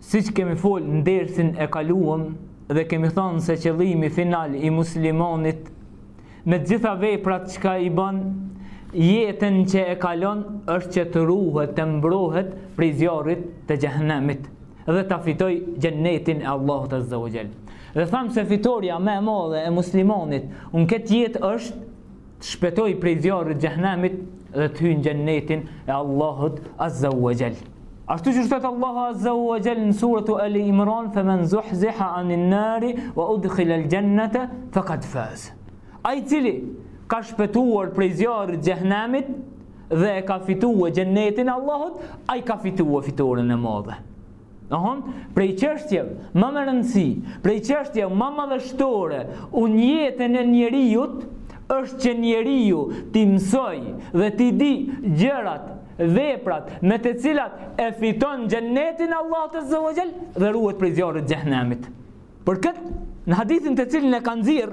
Siç kemi fol në dersin e kaluam dhe kemi thonë se qëllimi final i muslimanit me të gjitha veprat çka i bën jetën që e kalon është që të ruhet të mbrohet prej zjarrit të xhehenemit dhe ta fitojë xhennetin e Allahut azza wa jall. Dhe thamë se fitorja më e madhe e muslimanit në këtë jetë është të shpëtojë prej zjarrit të xhehenamit dhe të hyjë në xhennetin e Allahut Azza wa Jall. Ashtu qysh thotë Allahu Azza wa Jall në suren Ali Imran, "Fa man zuhziha anin nar wa udkhila al jannata faqad faz." Ai i cili ka shpëtuar prej zjarrit të xhehenamit dhe e ka fituar xhennetin e Allahut, ai ka fituar fitoren e madhe. Domethënë, prej çështjeve më me rëndësi, prej çështjeve më madhështore në jetën e njeriut, është që njeriu t'i mësojë dhe t'i di gjërat, veprat, me të cilat e fiton xhennetin e Allahut azza wa jall dhe ruhet prej zjarrit të xhehenemit. Për këtë, në hadithin të cilin e ka nxjerr,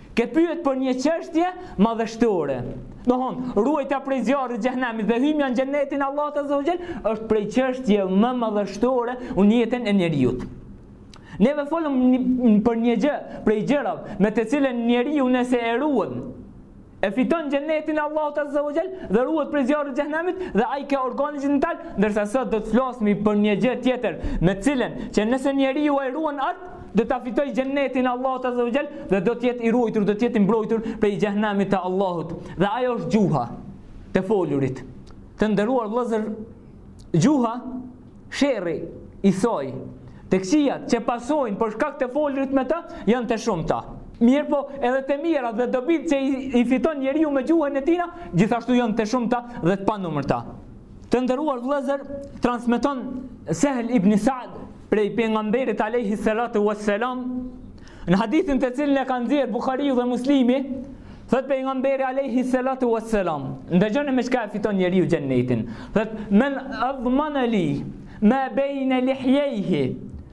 Ke pyet për një çështje madhështore. Domethënë, ruajtja prej zjarrit të xhehenemit dhe hymja në xhenetin e Allahut azza wa jall është prej çështje më madhështore në jetën e njeriut. Neve folëm për një gjë, prej gjërave, me të cilën njeriu nëse e ruan, e fiton xhenetin e Allahut azza wa jall dhe ruhet prej zjarrit të xhehenemit dhe ai ke organi gjenital, ndërsa sot do të flasim për një gjë tjetër, me të cilën që nëse njeriu e ruan atë do ta fitojë xhennetin e Allahut azza wa jall dhe do të jetë i ruajtur, do të jetë i mbrojtur prej xhehenamit të Allahut. Dhe ajo është gjuha, të folurit. Të nderuar vëllezër, gjuha, sherri i saj, të këqijat që pasojnë për shkak të folurit me të janë të shumta. Mirëpo, edhe të mirat dhe dobitë që i, i fiton njeriu me gjuhën e tina, gjithashtu janë të shumta dhe të panumërta. Të nderuar vëllezër, transmeton Sehl ibn Sa'd prej pejgamberit alayhi salatu wassalam në hadithin të cilin e ka nxjerr Buhariu dhe Muslimi, thotë pejgamberi alayhi salatu wassalam, ndëgjoni me çka e fiton njeriu xhennetin. Thotë men yadhman li ma bayna lihyayhi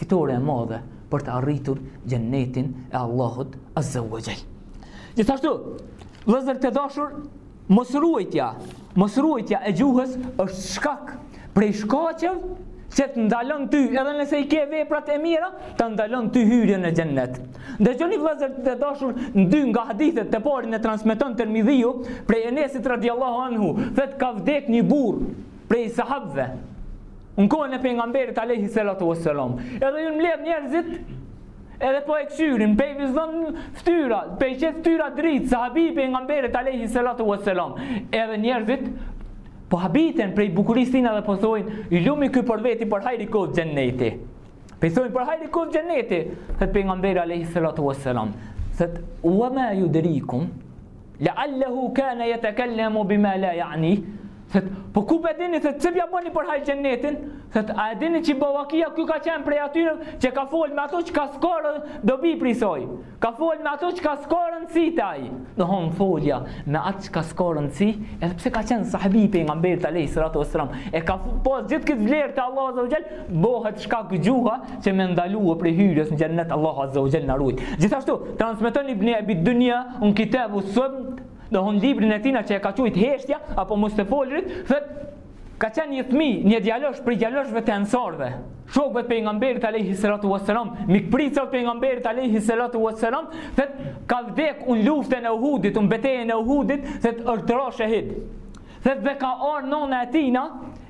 Fitore e madhe për ta arritur xhennetin e Allahut Azza wa Jall. Gjithashtu, vëllezër të dashur, mosruajtja, mosruajtja e gjuhës është shkak prej shkaqeve që të ndalon ty, edhe nëse i ke veprat e mira, ta ndalon ty hyrjen në xhennet. Ndëgjoni vëllezër të dashur, dy nga hadithet, të parin e transmeton Tirmidhiu prej Enesit radhiyallahu anhu, thotë ka vdek një burrë prej sahabëve. Në kohën e pejgamberit alayhi salatu wassalam, edhe jun mbledh njerëzit edhe po e qyrin, pej vizon ftyra, pej qet ftyra dritë, sahabi i pejgamberit alayhi salatu wassalam, edhe njerëzit po habiten prej bukurisë tinë dhe po thojnë, i lumi ky për veti, për hajr i koftë xheneti. Pe i thonë për hajr i koftë xheneti, thot pejgamberi alayhi salatu wassalam, thot wa ma yudrikum La'allahu kana yatakallamu bima la ya'ni. Thot, po ku pe dini se që p'ja bëni për hajr xhenetin? Thot, a e dini që bërllakia ky ka qenë prej atyre që ka fol me ato çka s'ka dobi prej saj. Ka fol me ato çka s'ka rëndësi ai. Dmth folja me atë çka s'ka rëndësi, edhe pse ka qenë sahabi i pejgamberit alayhi salatu wasalam. E ka pas gjithë këtë vlerë te Allahu azza wa jall, bëhet shkak gjuha që me ndalua prej hyrjes në xhennet Allahu azza wa jall na rujt. Gjithashtu transmeton Ibn Abi Dunya në kitabu Samt, dmth librin e tina që e ka quajt heshtja apo mos të folrit, thot ka qenë një fëmi, një djalosh prej djaloshave të ensarve. Shokëve të pejgamberit alayhi salatu wassalam, mikprica të pejgamberit alayhi salatu wassalam, thot ka vdek në luftën e Uhudit, në betejën e Uhudit, thot ka ra shahid. Thot dhe ka ardhur nëna e tina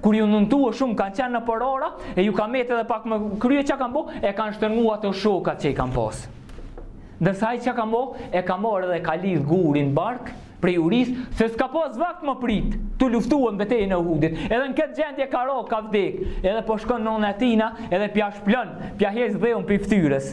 kur ju nëntua shumë kanë qenë në porora e ju ka metë edhe pak më krye që kanë bo e kanë shtërngua ato shokat që i kanë pasë Ndërsa ai çka ka bo, e ka marrë dhe ka lidh gurin n'bark prej uris, se s'ka pas vakt me prit, tu luftu n'betejën e Uhudit. Edhe në këtë gjendje ka ra ka vdek, edhe po shkon nona e tina, edhe pja shplon, pja hek dheun prej fytyrës.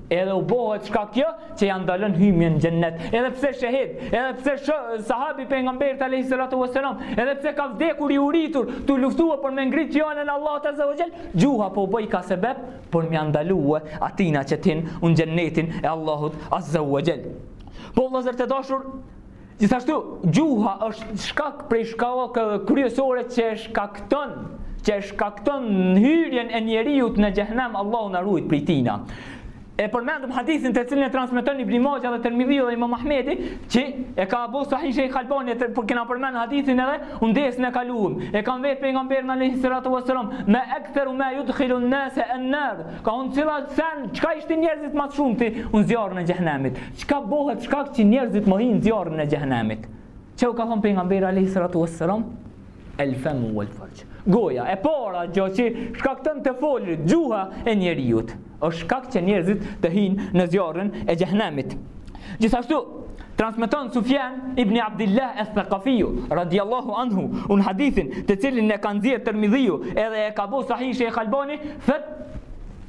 Edhe u bëhet shkak kjo që ja ndalon hymjen në xhennet. Edhe pse shahid, edhe pse shë, sahabi pejgamberit alayhi salatu wasalam, edhe pse ka vdekur i uritur, tu luftuar për me ngrit fjalën e Allahut azza wa jall, gjuha po bëjka sebeb për me ja ndalue atina që t'hin në xhennetin e Allahut azza wa jall. Po vëllazër të dashur, Gjithashtu, gjuha është shkak prej shkaqeve kryesore që e shkakton që e shkakton në hyrjen e njeriut në xhehnem Allahu na rujt prej tina e përmendëm hadithin të cilin e transmeton Ibn Majah dhe Tirmidhi dhe Imam Ahmedi që e ka bo sahih Sheikh Albani veç kena përmend hadithin edhe n'dersin e kaluam e kanë vet pejgamberin alayhi salatu wasalam ma aktharu ma yudkhilu an-nas an-nar dmth cila send çka i shti njerëzit ma s'shumti në zjarrin e xhenemit Çka bëhet shkak që njerëzit me hi n'zjarrin e xhehenemit? Ça u ka thënë pejgamberi alayhi salatu wassalam? El famu wal farj. Goja e para gjë që shkakton të folit gjuha e njeriut. Është shkak që njerëzit të hyjnë në zjarrin e xhehenemit. Gjithashtu Transmeton Sufjan ibn Abdullah al-Thaqafi radiyallahu anhu në hadithin të cilin e ka nxjerr Tirmidhiu edhe e ka bo sahih Sheikh Albani thot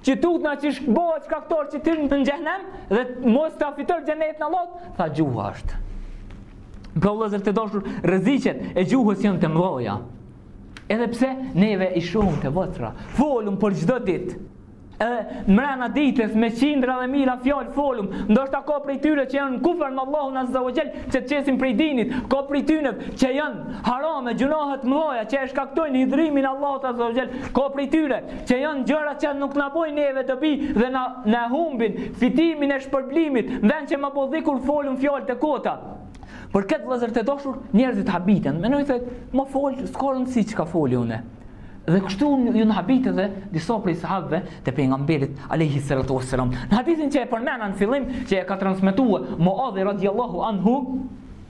Që tut na çka bohet shkaktar që ty në xhehnem dhe mos ta fitosh xhenetin e Allahut, tha gjuha është. Pra vëllezër të dashur, rreziqet e gjuhës janë të mëdha. Edhe pse neve i shohum të vocrra, folum për çdo ditë. Edhe mrena ditës me qindra dhe mira fjalë folum, ndoshta ka prej tyre që janë kufër në Allahun Azza wa Jall, që të qesin prej dinit, ka prej tyre që janë harame, gjynahe të mëdha, që e shkaktojnë hidhrimin e Allahut Azza wa Jall, ka prej tyre që janë gjëra që nuk na bojnë neve dobi dhe na, na humbin fitimin e shpërblimit në vend që me bo dhikër folum fjallë të kota për këtë vëllezër të dashur njerëzit habiten menojnë thotë me folë s'ka rëndësi çka foli une dhe kështu janë habitë edhe disa prej sahabëve të pejgamberit alayhi salatu wassalam në hadithin që e përmena në fillim që e ka transmetuar Muadhi radiallahu anhu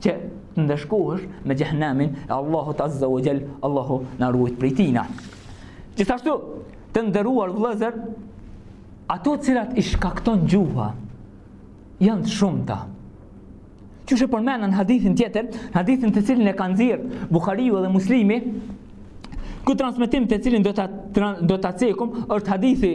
Që të ndëshkohesh me xhehnemin e Allahut Azza wa Jall, Allahu na ruajt prej tina. Gjithashtu, të nderuar vëllezër, ato cilat i shkakton gjuha, janë të shumta. Qysh është përmen në hadithin tjetër, në hadithin të cilin e ka nxjerrë Buhariu dhe Muslimi, ky transmetim të cilin do ta, do ta cekum, është hadithi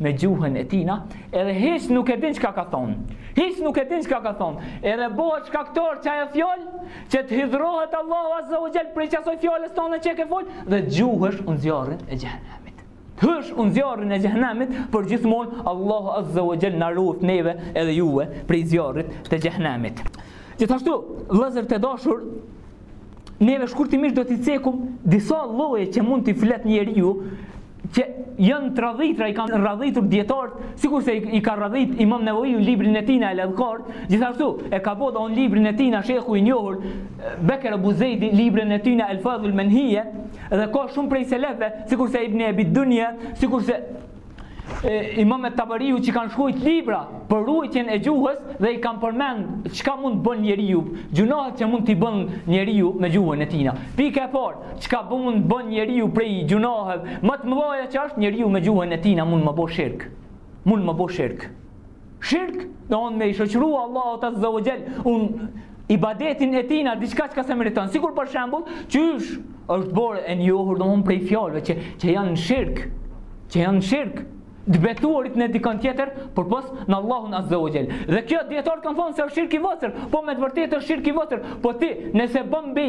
me gjuhën e tina, edhe hiç nuk e din çka ka thon. Hiç nuk e din çka ka thon. Edhe bëhet shkaktar qajo fjalë, që të hidhrohet Allahu Azza wa Jall prej qasoj fjalës tonde që ke fol dhe gjuhesh në zjarrin e xhenemit. T'hish në zjarrin e xhenemit, përgjithmonë Allahu Azza wa Jall na ruft neve edhe juve prej zjarrit të xhenemit. Gjithashtu, vëllezër të dashur, neve shkurtimisht do t'i cekum disa lloje që mund t'i flet njeriu që janë të radhitra, i kanë radhitur dijetarët, sikurse i, i ka radhit imam Neveviu në librin e tina El-Edhkar, gjithashtu e ka bo edhe në librin e tina shejhu i njohur, Bekër Ebu Zejdi, librin e tina El-Elfadhul menhije, dhe ka shumë prej selefëve, sikurse Ibn Ebi Dunja, sikurse imam Et-Taberiu që kanë shkrujt libra për rujtjen e gjuhës dhe i kanë përmend çka mund të bën njeriu gjynahet që mund t'i bën njeriu me gjuhën e tina pika e parë çka mund të bën njeriu prej gjynaheve më të mëdhaja që është njeriu me gjuhën e tina mund me bo shirk mund me bo shirk Shirk, domethonë me i shoqërua Allahut Azza wa Jall, në ibadetin e tina, diçka çka s'e meriton. Sikur për shembul, qysh është borë e njohur domethonë prej fjalëve që, që janë shirk, që janë shirk, të betuarit në dikën tjetër, përpos në Allahun Azza wa Jall. Dhe kjo dijetarët kanë thonë se është shirk i vocërr, po me të vërtet është shirk i vocërr, po ti nëse bën be,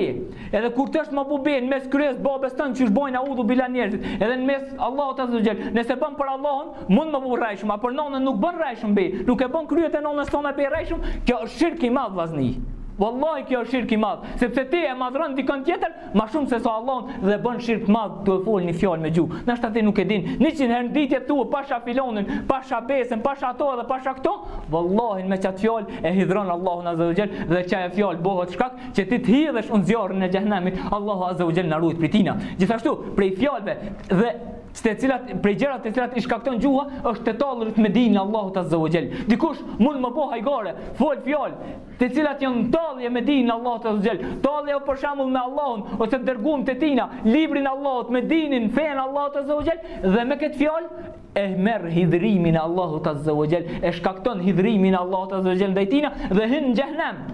edhe kur të është me bo be, në mes kryes babës tënd qysh bojnë eudhu billah njerëzit, edhe në mes Allahut Azza wa Jall, nëse bën për Allahun, Mund me bo be rrejshëm, a për nonën nuk bën rrejshëm be, nuk e bën kryet e nonës tonë be rrejshëm, kjo është shirk i madh vllazni. Wallahi kjo është shirk i madh, sepse ti e madhron dikon tjetër, më shumë se sa Allahun dhe bën shirk të madh tu fol një fjalë me gjuhë. Nashta ti nuk e din. 100 herë në ditë e thua pasha filonin, pasha besën, pasha ato dhe pasha kto. Wallahi me qat fjalë e hidhron Allahun azza wa jall dhe qajo fjalë bëhet shkak që ti të hidhesh në zjarrin e xhehenemit. Allahu azza wa jall na ruaj prej tina. Gjithashtu, prej fjalëve dhe Se cilat prej gjërat të cilat i shkakton gjuha është të tallrit me dinin e Allahut Azza wa Jall. Dikush mund me bo hajgare, fol fjalë të cilat janë tallje me dinin e Allahut Azza wa Jall. Tallje për shembull me Allahun ose dërgumt e tina, librin e Allahut me dinin fenë e Allahut Azza wa Jall dhe me këtë fjalë e merr hidhrimin e Allahut Azza wa Jall, e shkakton hidhrimin e Allahut Azza wa Jall ndaj tina dhe hyn në xhehenem.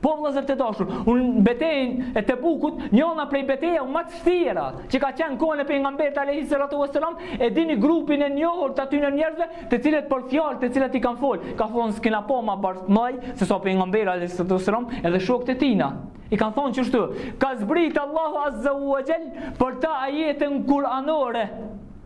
Po vëllazër të dashur, në betejën e Tebukut, njëna prej betejave më të vështira që ka qenë në kohën e pejgamberit alayhi salatu wasalam, e dini grupin e njohur të atyne njerëzve, të cilët për fjalë, të cilat i kanë fol, kanë thonë s'kena pa ma barkmdhaj se sa pejgamberi alayhi salatu wasalam edhe shokët e tina. I kanë thonë qështu, ka zbrit Allahu azza wa jall për ta ajetën kuranore.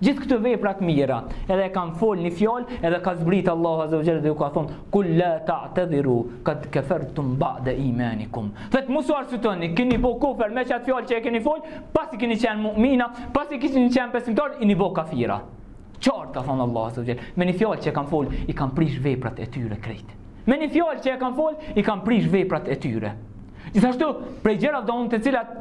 Gjithë këto vepra të mira, edhe e kanë fol një fjalë, edhe ka zbrit Allahu azza wa jalla dhe u ka thon kul la ta'tadiru kad kafartum ba'da imanikum. Thotë mos u arsyetoni, keni bo kufër me qat fjalë që e keni fol, pasi keni qenë mu'mina, pasi keni qenë besimtar, ini bo kafira. Qartë ka thon Allahu azza wa jalla, me një fjalë që e kanë fol, i kanë prish veprat e tyre krejt. Me një fjalë që e kanë fol, i kanë prish veprat e tyre. Gjithashtu, prej gjërave don të cilat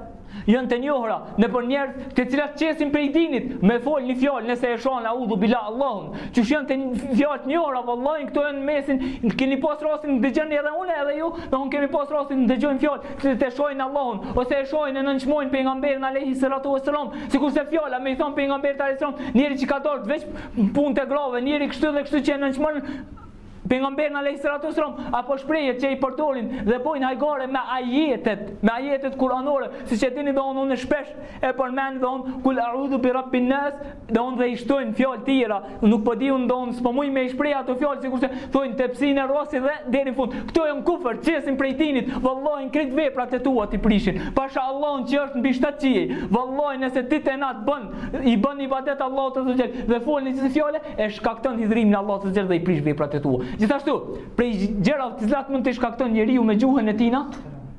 janë të njohura nëpër njerëz të cilat qesin prej dinit me fol një fjalë nëse e shan audhu billah Allahun që janë fjalë të njohura vallahi këto janë në mesin keni pas rastin të dëgjoni edhe unë edhe ju don kemi pas rastin të dëgjojmë fjalë të të shajnë Allahun ose e shajnë e nënçmojnë pejgamberin alayhi salatu wasalam sikur se fjala me i thon pejgamberit alayhi salam njeri që ka dert veç punët e grave njeri kështu dhe kështu që nënçmon Pejgamberin alayhis salatu selam apo shprehjet që i përdorin dhe bojnë hajgare me ajetet, me ajetet kuranore, siç e dini don unë shpesh e përmend don kul a'udhu bi rabbin nas, don dhe i shtojnë fjalë tjera, nuk po du unë don s'po mund me i shpreh ato fjalë sikurse thonë tepsinë e rrasi dhe deri në fund. Këto janë kufër, qesin prej dinit, vallahi krejt veprat e tua t'i prishin. Pasha Allahun që është mbi shtat qiej. Vallahi nëse ditë e nat bën i bën ibadet Allahut azza wa jall dhe fol ni ksi fjalë e shkakton hidhrimin e Allahut azza wa jall dhe i prish veprat e tua. Gjithashtu, prej gjërave të cilat mund të shkakton njeriu me gjuhën e tina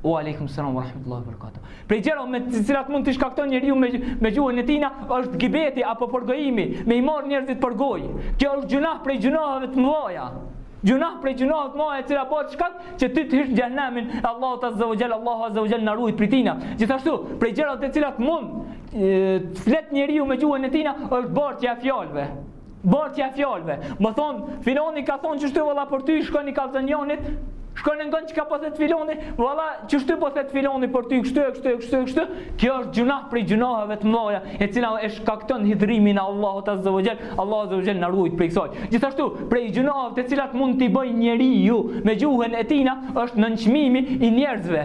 wa aleikum selam wa rahmetullahi wa barakatuh. Prej gjërave me të cilat mund të shkakton njeriu me me gjuhën e tina është gibeti apo përgojimi, me i marr njerëzit për gojë. Kjo është gjunah prej gjunave të mëdha. Gjunah prej gjunave të mëdha e cila bo shkak që ti të hysh në xhehenemin e Allahut azza wa jall, Allahu azza wa jall na ruaj prej tina. Gjithashtu, prej gjërave të cilat mund të flet njeriu me gjuhën e tina është bartja e fjalëve. Bartja e fjalëve. Më thon, filani ka thon që shtu valla për ty shkon i kallzon njonit. Shkon e ngon çka po thet filani, valla që shtu po thet filani për ty kështu e kështu e kështu e kështu. Kjo është gjunah prej gjunaheve të mëdha, e cila e shkakton hidhrimin e Allahut azza wa jall. Allahu azza wa jall na ruajt prej kësaj. Gjithashtu, prej gjunaheve të cilat mund t'i bëj njeriu me gjuhën e tina është nënçmimi i njerëzve.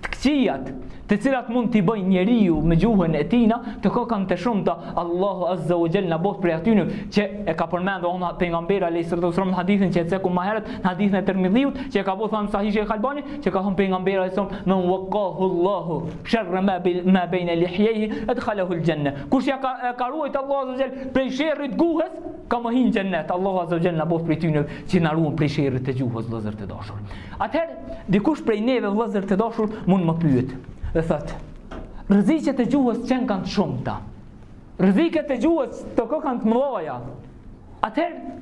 Të këqijat, të cilat mund t'i bëjë njeriu me gjuhën e tina, tka kanë të shumta, Allahu Azza wa Jall na bëftë prej atyre që e ka përmendur edhe pejgamberi alayhi salatu wasallam në hadithin që e cekum ma herët, në hadithin e Tirmidhiut, që e ka bo thënë Sahih Sheikh Albani, që ka thënë pejgamberi alayhi sallam, "Men waqahu Allahu sharra ma bi- ma bayna lihyehi adkhalahu al-janna." Kush ja ka e ka ruajt Allahu Azza wa Jall prej sherrit guhes, ka me hi n'xhennet. Allahu Azza wa Jall na bëftë prej tyre që na ruan prej sherrit të gjuhës, vëllezër të dashur. Atëherë, dikush prej neve vëllezër të dashur mund me pyet dhe thotë: Rreziqet e gjuhës qenkan të shumta. Rreziqet e gjuhës tka kanë të mëdha. Atëherë,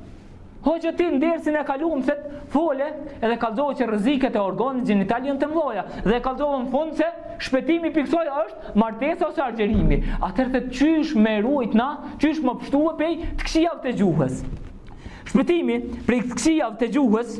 hoxhë ti në dersin e kaluam na fole edhe kallzove që rreziqet e organit gjenital janë të mëdha dhe kallzove në fund se shpëtimi pej ksaj është martesa ose agjërimi. Atëherë qysh me u ruajt na, qysh me pshtue pej të këqijav të gjuhës. Shpëtimi prej të këqijav të gjuhës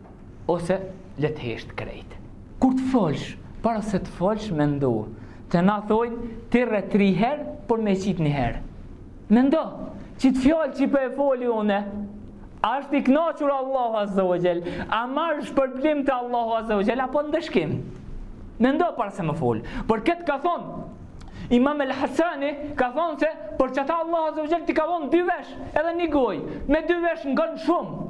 Ose le të hesht krejt. Kur të folsh, para se të folsh mendo. Te na thojnë tirre tri herë, por me qit një herë. Mendo, qët fjalë qi po e foli une, a është i knaqur Allahu Azza wa Gjell, a marr shpërblim te Allahu Azza wa Gjell, apo ndëshkim. Mendo para se me folë. Për këtë ka thonë, Imam El Hasani ka thonë se për qata Allah Azza wa Gjell t'i ka dhonë dy vesh edhe një goj me dy vesh ngon shumë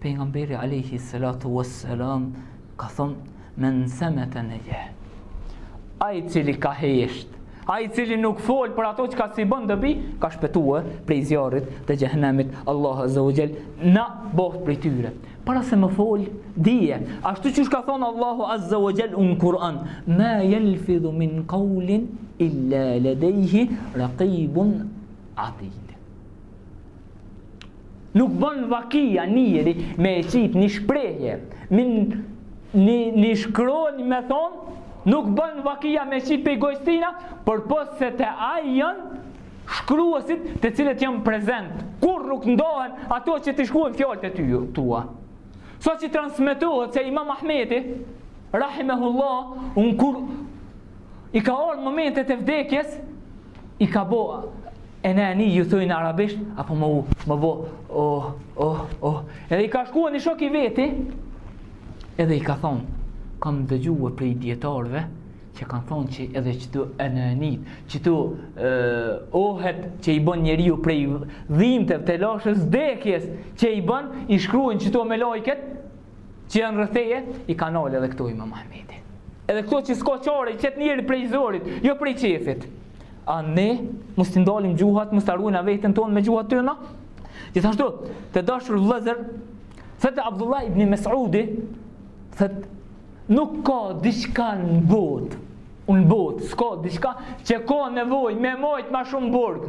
Pejgamberi alejhi salatu was salam ka thon men samete nexha. Ai i cili ka hesht, ai i cili nuk fol për ato çka s'i bën dobi, ka shpëtuar prej zjarrit të xhehenemit. Allahu azza wa jall na boft prej tyre. Para se me fol, dije, ashtu siç ka thon Allahu azza wa jall në Kur'an, ma yalfidhu min qawlin illa ladayhi raqibun atid. Nuk bën vakia njeri me e qit një shprehje, një, një shkronj me thonë, nuk bën vakia me qit pej gojs tina, porpos se te ai janë shkruesit të cilët janë prezent, kurrë nuk ndohen ato që t'i shkruen fjalët e ty, tua. Sa so që transmitohet se imam Ahmedi, rahimehullah, kur i ka ardhë momentet e vdekjes, i ka bo enin i thujnë arabisht apo me bo oh oh oh edhe i ka shkue një shok i veti edhe i ka thonë kam dëgjue prej dijetarve që kanë thonë që edhe qëto eninet qëto ohet që i bën njeriu prej dhimtev të lashës vdekjes që i bën i shkrujn qëto melajket që janë rreth teje, i ka nalë edhe këto imam Ahmedi. Edhe këto që s'ka qare, i qet njeri prej zorit, jo prej qefit. A ne, mos t'i ndalim gjuhat, mos ta rujna veten tonë me gjuhat tona? Gjithashtu, të dashur vëllezër, thet Abdullah ibn Mesudi, thet, nuk ka diçka në botë, në botë, s'ka diçka, që ka nevoj me majtë ma shumë burg.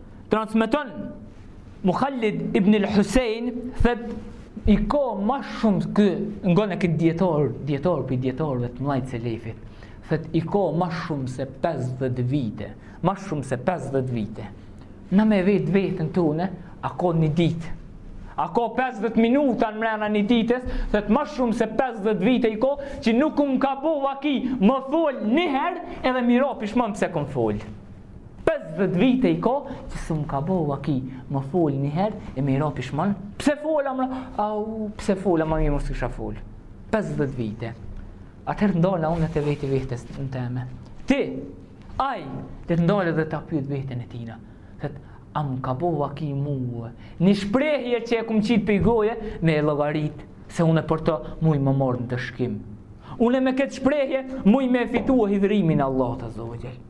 Transmeton Mukhallid ibn al-Husayn thot i ka ma shumë kë ngone ky dijetar, dijetar prej dijetarëve të mëdhenj selefit. Thot i ka ma shumë se 50 vite, ma shumë se 50 vite. Na me vet veten tone, a ka një ditë? A ka 50 minuta mrena një dite, thot ma shumë se 50 vite i ka, që nuk um ka bo vaki, me fol njëherë edhe me ra pishman pse kom folë. Pesëdhjetë vite i ka që s'më ka bo vaki, më fol një herë e me i ra pishman, pse fola më, au, pse fola më mirë mos kisha fol. Pesëdhjetë vite. Atëherë ndola unë të vetë vetes teme. Ti, ai, të ndalet dhe ta pyet veten e tina. Thet, a më ka bo vaki mua, një shprehje që e kom qitë prej goje, me e logarit, se unë e për të mujë më morë në dënim. Unë me këtë shprehje, mujë me e fitue hidhrimin e Allahut azza wa jall.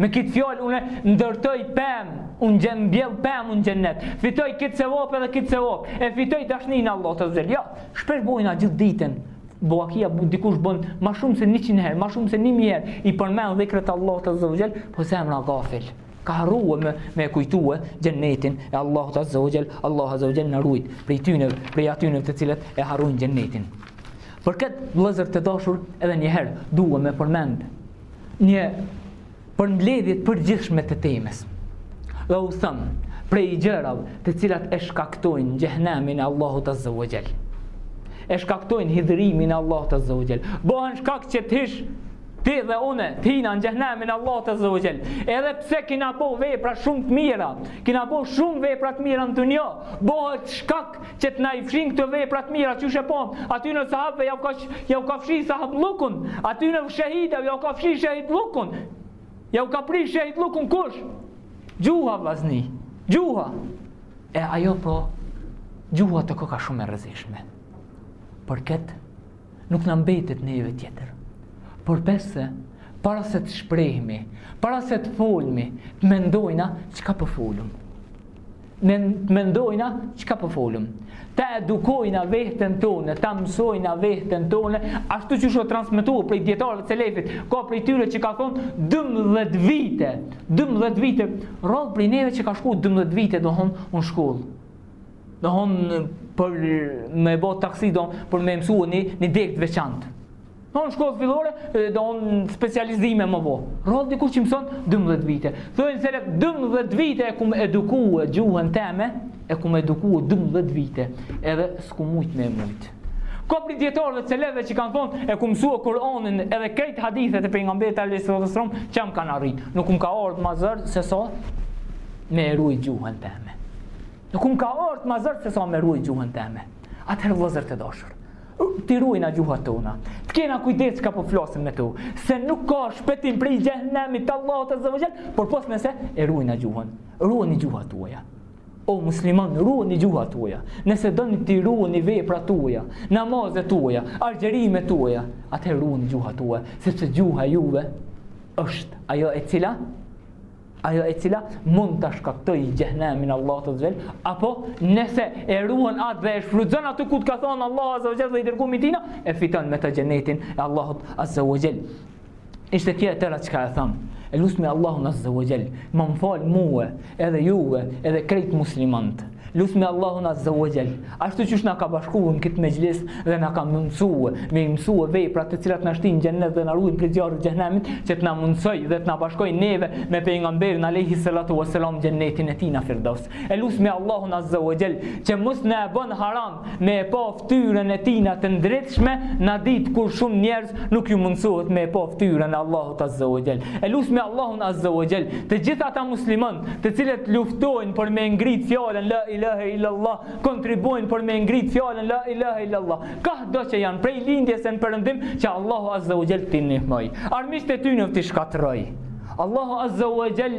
Me këtë fjalë une ndërtoj pem në xhen mbjell pem në xhenet. Fitoj këtë sevap edhe këtë sevap. E fitoj dashninë e Allahut azza. Ja, jo, shpesh bojna gjithë ditën. Bon vaki dikush bën ma shumë se 100 herë, ma shumë se 1000 herë i përmend dhikrat e Allahut azza wa jall, po zemra gafil. Ka harruar me e kujtue xhenetin e Allahut azza wa jall, Allahu azza wa jall na rujt prej tyne, prej atyne të cilët e harruin xhenetin. Për këtë vëllezër të dashur edhe një herë dua me përmend një përmbledhje të përgjithshme të temës. Dhe u them, prej gjërave të cilat e shkaktojnë xhehenemin e Allahut azza wa jall. E shkaktojnë hidhërimin e Allahut azza wa jall. Bohen shkak që të hish ti dhe unë të hina në xhehenemin e Allahut azza wa jall. Edhe pse kina bo vepra shumë të mira, kina bo shumë vepra të mira në dunja, bohet shkak që të na i fshin këto vepra të mira, qysh e po, atyne sahabëve ja u ka, ja u ka fshi sahabllukun, atyne shehidëve ja u ka fshi shehidllukun, ja u ka pre shehidllukun kush? Gjuha vllazni, gjuha. E ajo po, gjuha të koka shumë e rrezikshme. Për këtë, nuk na mbetet neve tjetër. Përpos se, para se të shprehmi, para se të folmi, të mendojna, çka po folum? Po të mendojna çka po folëm. Ta edukojna vehten tonë, ta mësojna vehten tonë, ashtu qysh o transmetue prej dijetarëve të selefit, ka prej tyre që ka thonë 12 vite, 12 vite rrallë prej neve që ka shku 12 vite domethonë në shkollë. Domethonë për me bo taksi do për me mësu ni ni degë të veçantë. Në shkollë fillore dhe do në specializime më bo. Rrallë dikush që mëson 12 vite. Thojnë se 12 vite e kum edukue gjuhën teme, e kum edukue 12 vite, edhe s'kum mujtë me e mujtë. Ka prej dijetarëve t'selefit që kanë thonë e kum msue Kur'anin edhe krejt hadithet e Pejgamberit alejhi salatu we selam që m'kanë arritë. Nuk më ka ardhë ma zor se sa me e rujt gjuhën teme. Nuk më ka ardhë ma zor se sa me e rujt gjuhën teme. Atëherë vllazën të dashur. T'i ruajna gjuhat tona. Të kena kujdes çka po flasim me to, se nuk ka shpetim prej xhehnemit të Allahut azza wa jall, përpos nëse e ruajna gjuhën. Ruani gjuhat tuaja. O musliman, ruani gjuhat tuaja. Nëse doni t'i ruani veprat tuaja, namazet tuaja, agjerimet tuaja, atëherë ruani gjuhat tuaja, sepse gjuha e juve është ajo e cila ajo e cila mund ta shkaktojë xhehnemin e Allahut azza wa jall, apo nëse e ruan atë dhe e shfrytëzon atë ku të ka thonë Allahu azza wa jall dhe i dërgumi i tina, e fiton me të xhenetin e Allahut azza wa jall. Ishte kjo e tëra çka e thamë, e lusmi Allahun azza wa jall, me më falë mue edhe juve edhe krejtë muslimantë. Lusmi Allahun Azza wa Jall, ashtu qysh na ka bashku në këtë mexhlis dhe na ka mundësue, me i mësue veprat të cilat na shtin xhennet dhe na ruajnë prej zjarrit të xhehnemit, që të na mundësojë dhe të na bashkojë neve me pejgamberin alayhi salatu wa salam xhennetin e tij në Firdaus. E lusmi Allahun Azza wa Jall, që mos na e bon haram me e pa ftyren e tina të ndritshme n'at dit kur shum njerz nuk ju mundsohet me e pa ftyren e Allahut azza wa jall e lusmi Allahun azza wa jall të gjith ata musliman të cilet luftojn për me ngrit fjalen la ilahe illa Allah kontribuojn për me ngrit fjalen la ilahe illa Allah kahdo që jan prej lindjes e në përëndim që Allahu azza wa jall t'i nihmoj armiqt e tyneve t'i shkatrroj Allahu azza wa jall